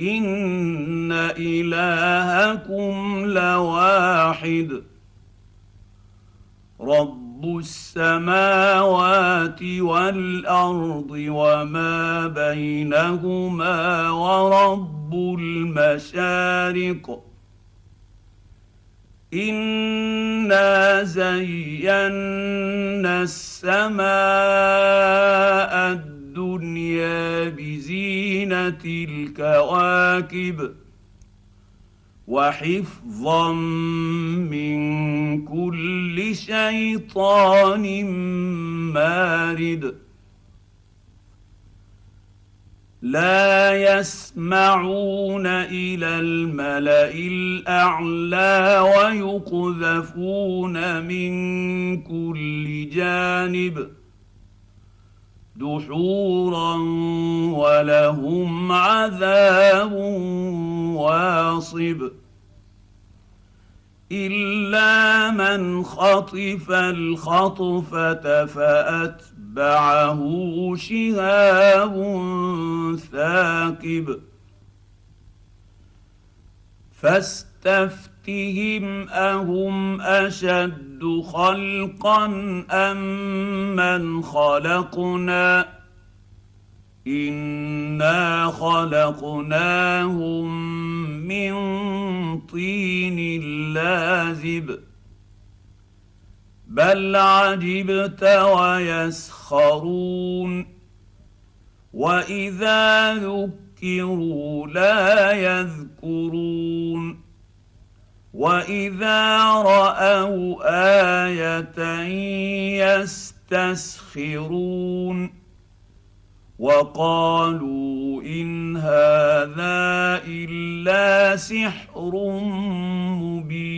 ان الهكم لواحد رب السماوات والارض وما بينهما ورب المشارق انا زينا السماء الكواكب وحفظا من كل شيطان مارد. لا يسمعون إلى الملأ الأعلى ويقذفون من كل جانب. دحورا ولهم عذاب واصب إلا من خطف الخطفة فأتبعه شهاب ثاقب فاستفتهم أهم أشد خلقا أم من خلقنا؟ إنا خلقناهم من طين لازب. بل عجبت ويسخرون. وإذا ذكروا لا يذكرون. واذا راوا إيه يستسخرون وقالوا ان هذا الا سحر مبين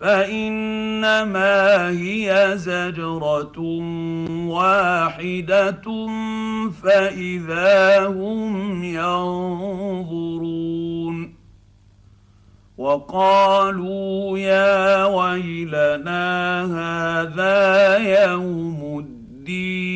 فإنما هي زجرة واحدة فإذا هم ينظرون. وقالوا يا ويلنا هذا يوم الدين.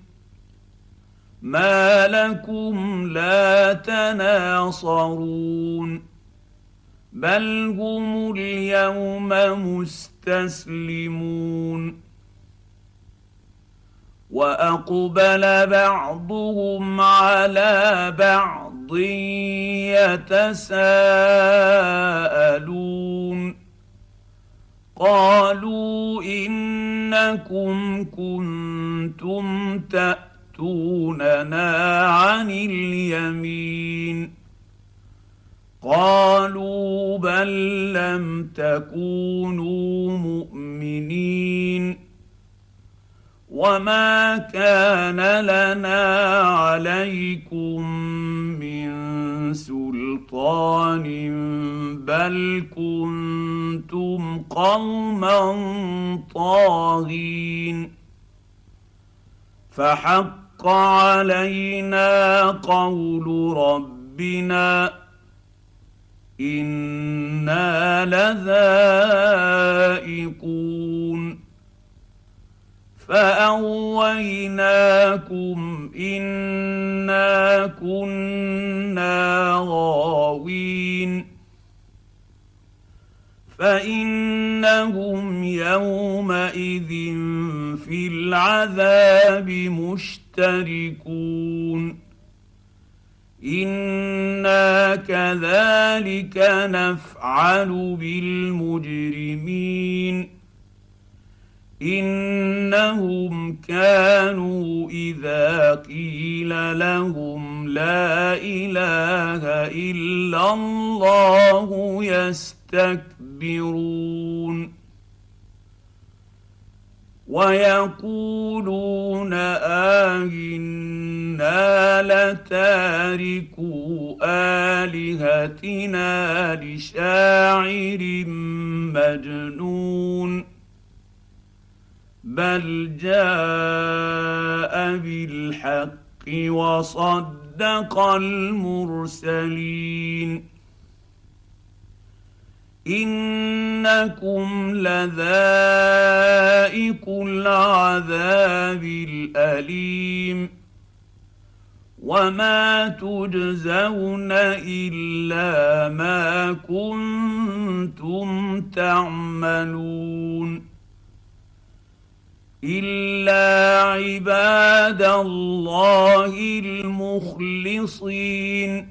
ما لكم لا تناصرون بل هم اليوم مستسلمون واقبل بعضهم على بعض يتساءلون قالوا انكم كنتم تأتون ياتوننا عن اليمين. قالوا بل لم تكونوا مؤمنين. وما كان لنا عليكم من سلطان بل كنتم قوما طاغين. فحق علينا قول ربنا إنا لذائقون. فأغويناكم إنا كنا غاوين. فإنهم يومئذ في العذاب مشتركون. أنا كذلك نفعل بالمجرمين. انهم كانوا اذا قيل لهم لا اله الا الله يستكبرون. ويقولون آهنا لتاركوا آلهتنا لشاعر مجنون بل جاء بالحق وصدق المرسلين إنكم لذائق العذاب الأليم. وما تجزون إلا ما كنتم تعملون. إلا عباد الله المخلصين.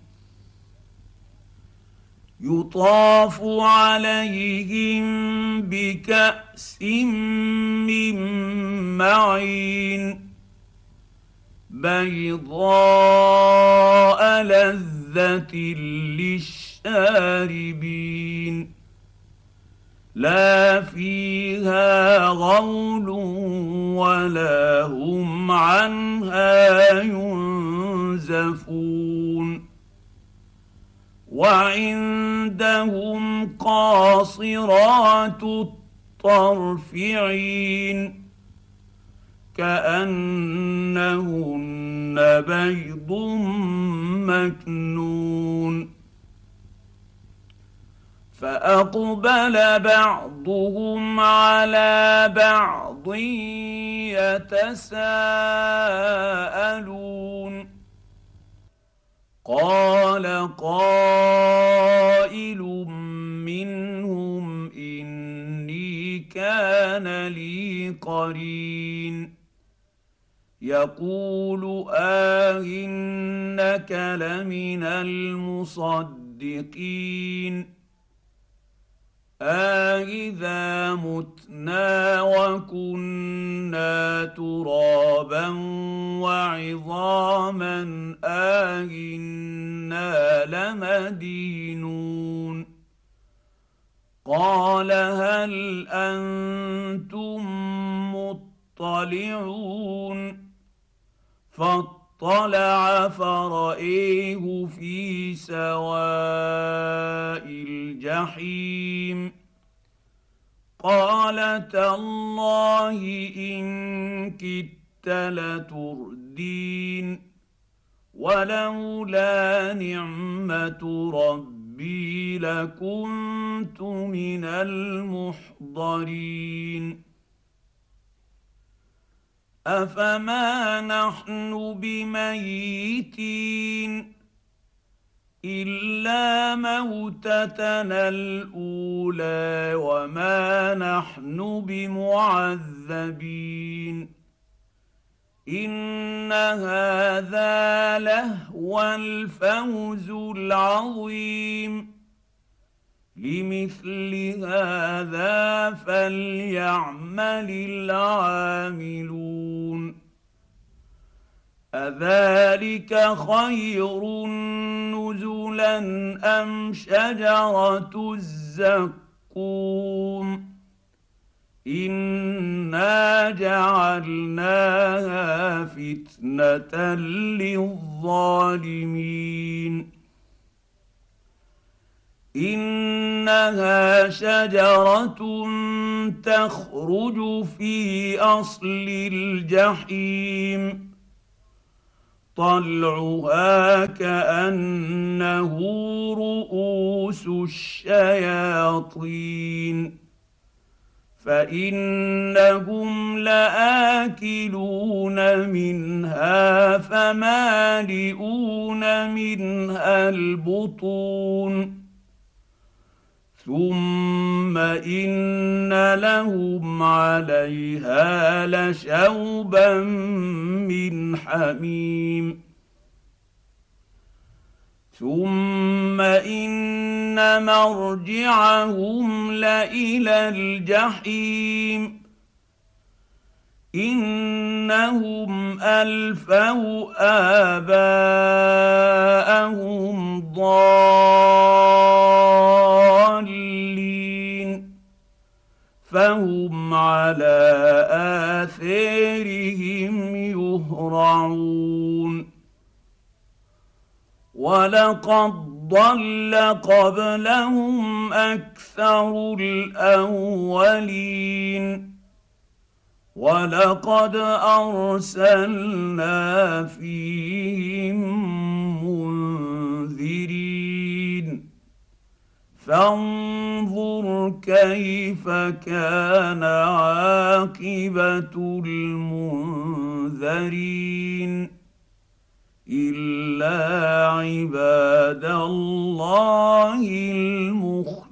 يطاف عليهم بكأس من معين بيضاء لذة للشاربين لا فيها غول ولا هم عنها ينزفون وعندهم قاصرات الطرف عين كأنهن بيض مكنون فأقبل بعضهم على بعض يتساءلون قرين. يقول آه إنك لمن المصدقين. أإذا متنا وكنا ترابا وعظاما أإنا لمدينون. قال هل أنتم مطلعون فاطلع فرأيه في سواء الجحيم. قال تالله إن كدت لتردين ولولا نعمة ربي لكنت من المحضرين. افما نحن بميتين الا موتتنا الاولى وما نحن بمعذبين ان هذا لهو الفوز العظيم لمثل هذا فليعمل العاملون. أذلك خير نزلا أم شجرة الزقوم؟ إنا جعلناها فتنة للظالمين. إنها شجرة تخرج في أصل الجحيم. طلعها كأنه رؤوس الشياطين. فإنهم لآكلون منها فمالئون منها البطون. ثم ان لهم عليها لشوبا من حميم ثم ان مرجعهم لالى الجحيم إنهم ألفوا آباءهم ضالين. فهم على آثارهم يهرعون. ولقد ضل قبلهم أكثر الأولين. ولقد أرسلنا فيهم منذرين. فانظر كيف كان عاقبة المنذرين. إلا عباد الله المخلصين.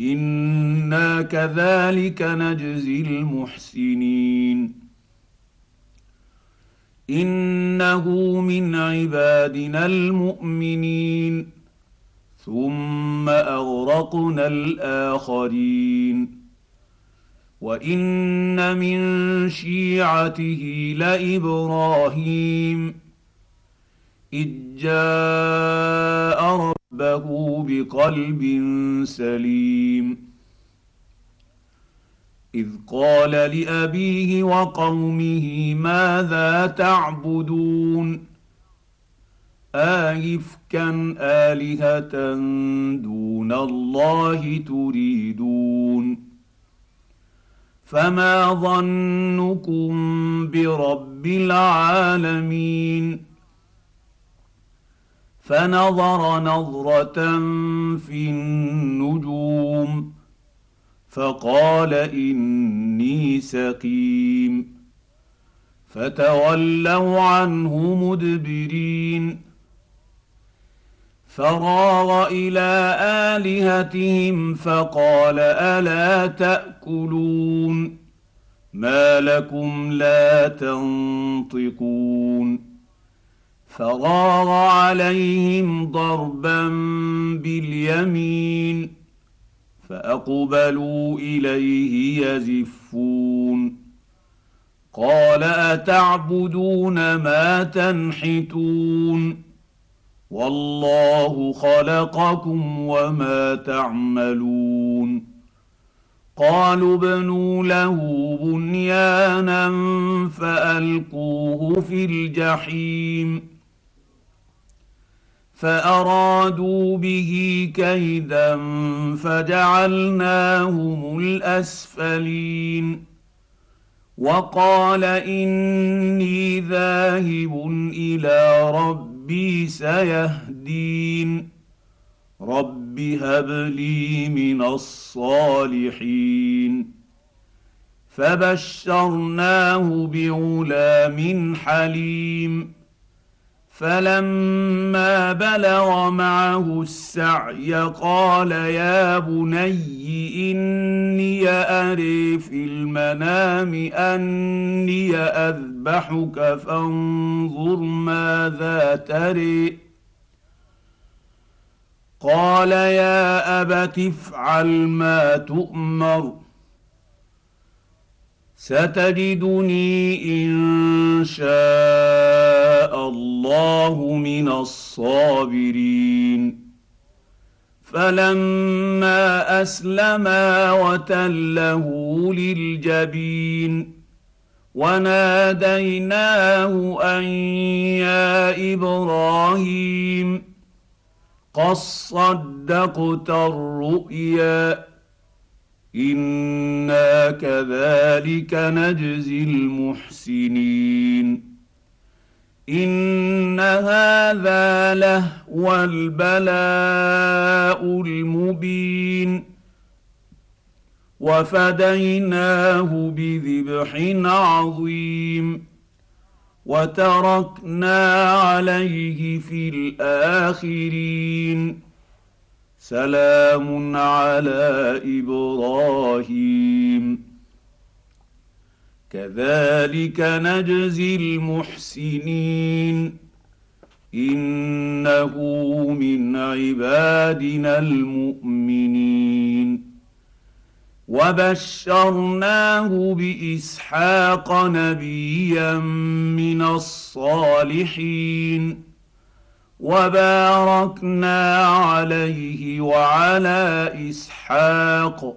أنا كذلك نجزي المحسنين انه من عبادنا المؤمنين ثم اغرقنا الاخرين وان من شيعته لابراهيم اذ جاء ربه بقلب سليم اذ قال لابيه وقومه ماذا تعبدون ايفكا الهه دون الله تريدون فما ظنكم برب العالمين فنظر نظرة في النجوم فقال إني سقيم فتولوا عنه مدبرين فراغ إلى آلهتهم فقال ألا تأكلون ما لكم لا تنطقون فراغ عليهم ضربا باليمين فأقبلوا إليه يزفون قال أتعبدون ما تنحتون والله خلقكم وما تعملون قالوا ابنوا له بنيانا فألقوه في الجحيم فأرادوا به كيدا فجعلناهم الأسفلين. وقال إني ذاهب إلى ربي سيهدين. رب هب لي من الصالحين. فبشرناه بغلام حليم. فلما بلغ معه السعي قال يا بني إني أري في المنام أني أذبحك فانظر ماذا تري. قال يا أبت افعل ما تؤمر ستجدني إن شاء الله من الصابرين. فلما أسلما وتله للجبين. وناديناه أن يا إبراهيم قد صدقت الرؤيا. إنا كذلك نجزي المحسنين. ان هذا لهو البلاء المبين وفديناه بذبح عظيم وتركنا عليه في الاخرين سلام على إبراهيم كذلك نجزي المحسنين. إنه من عبادنا المؤمنين. وبشرناه بإسحاق نبيا من الصالحين. وباركنا عليه وعلى إسحاق.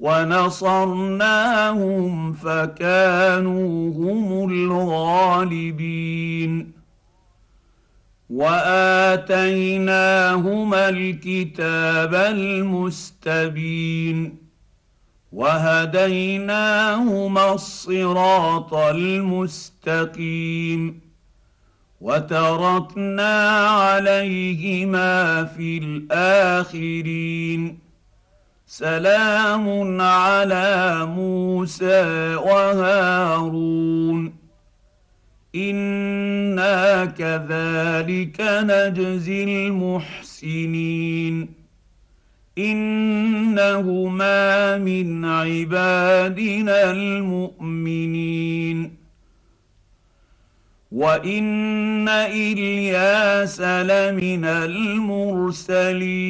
ونصرناهم فكانوا هم الغالبين. وآتيناهما الكتاب المستبين. وهديناهما الصراط المستقيم. وتركنا عليهما في الآخرين. سلام على موسى وهارون. إنا كذلك نجزي المحسنين. إنهما من عبادنا المؤمنين. وإن إلياس لمن المرسلين.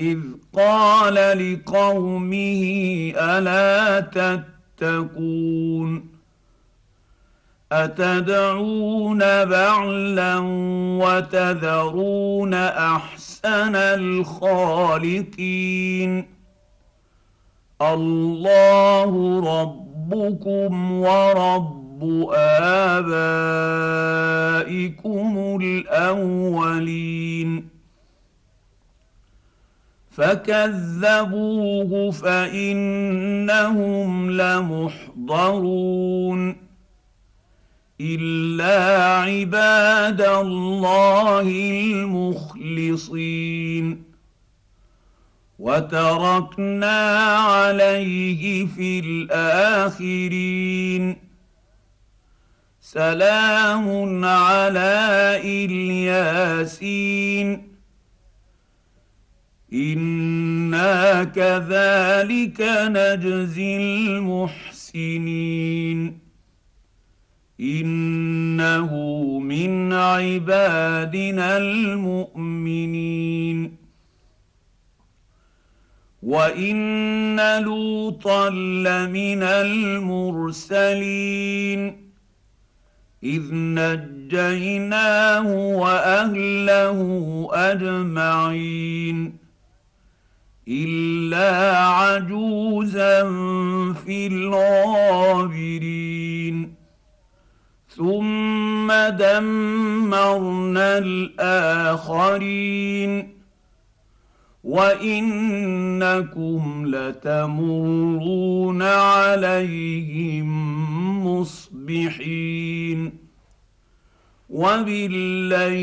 إذ قال لقومه ألا تتقون؟ أتدعون بعلا وتذرون أحسن الخالقين؟ الله ربكم ورب آبائكم الأولين. فكذبوه فانهم لمحضرون الا عباد الله المخلصين وتركنا عليه في الاخرين سلام على الياسين أنا كذلك نجزي المحسنين انه من عبادنا المؤمنين وان لوطا لمن المرسلين اذ نجيناه واهله اجمعين الا عجوزا في الغابرين ثم دمرنا الاخرين وانكم لتمرون عليهم مصبحين وبالليل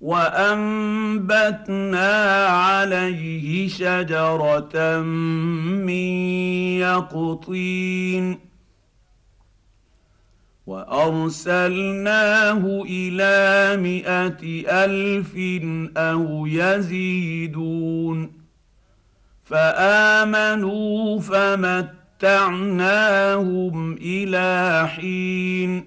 وأنبتنا عليه شجرة من يقطين وأرسلناه إلى مائه ألف أو يزيدون فآمنوا فمتعناهم إلى حين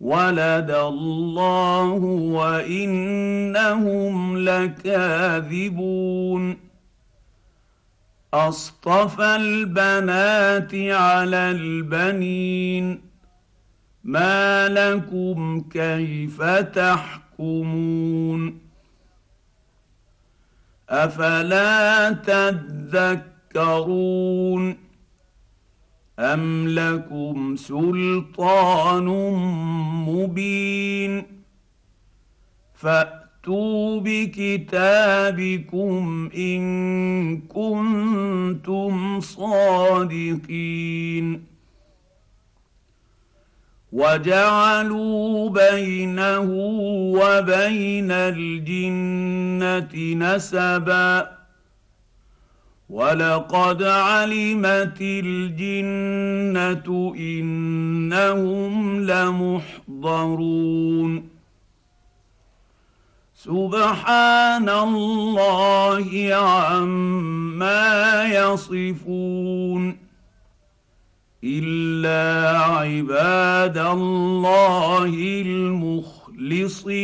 ولد الله وإنهم لكاذبون. أصطفى البنات على البنين. ما لكم كيف تحكمون؟ أفلا تذكرون؟ ام لكم سلطان مبين فاتوا بكتابكم ان كنتم صادقين وجعلوا بينه وبين الجنه نسبا ولقد علمت الجنه انهم لمحضرون سبحان الله عما يصفون الا عباد الله المخلصين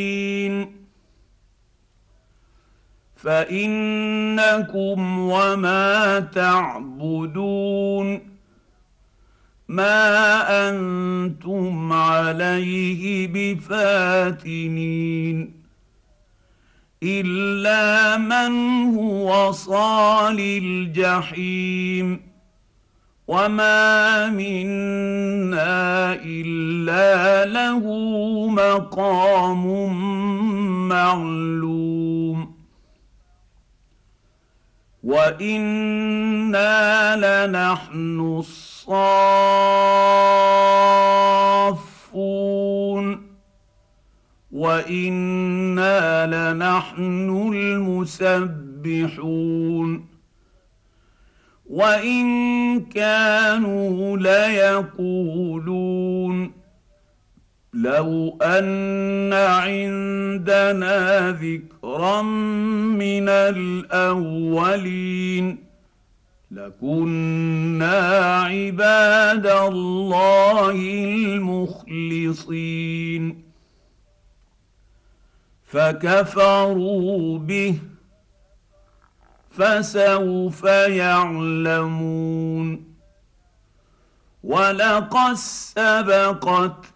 فإنكم وما تعبدون ما أنتم عليه بفاتنين إلا من هو صال الجحيم وما منا إلا له مقام معلوم وأنا لنحن الصافون وأنا لنحن المسبحون وان كانوا ليقولون لو أن عندنا ذكرا من الأولين لكنا عباد الله المخلصين فكفروا به فسوف يعلمون ولقد سبقت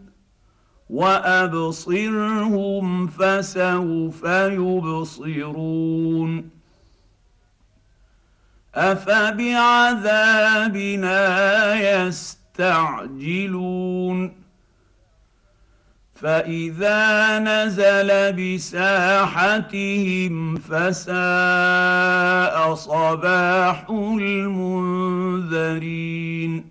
وأبصرهم فسوف يبصرون. أفبعذابنا يستعجلون؟ فإذا نزل بساحتهم فساء صباح المنذرين.